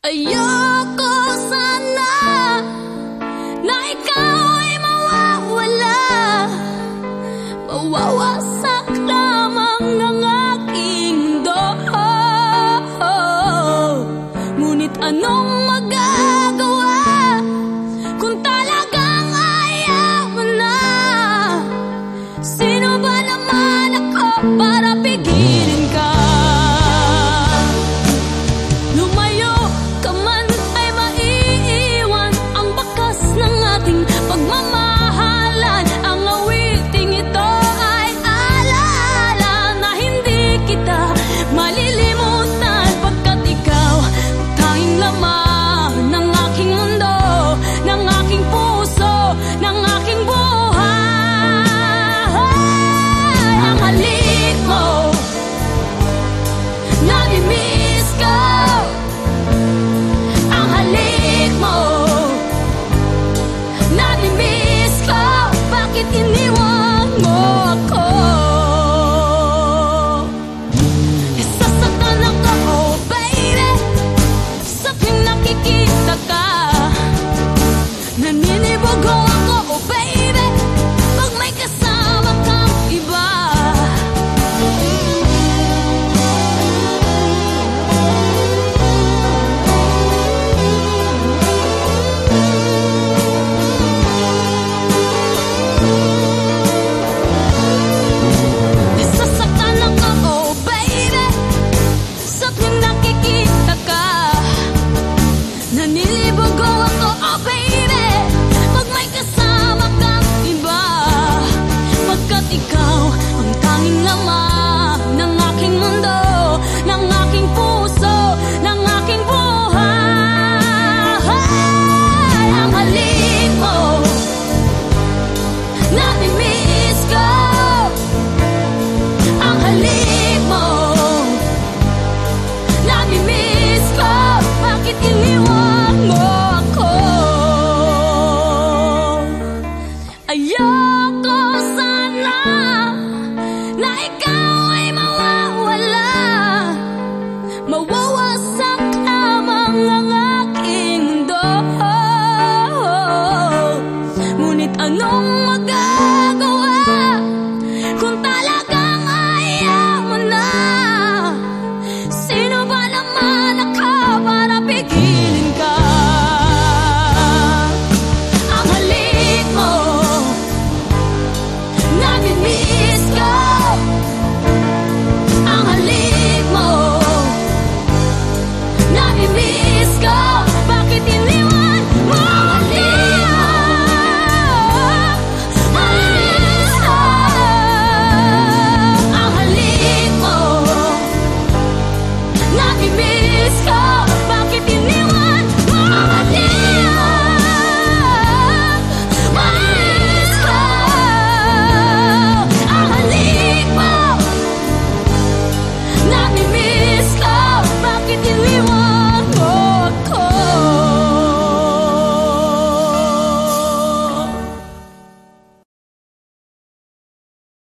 Ayoko sana na ikaw ay mawawala. Mawawasak lamang ang aking mundo Ngunit anong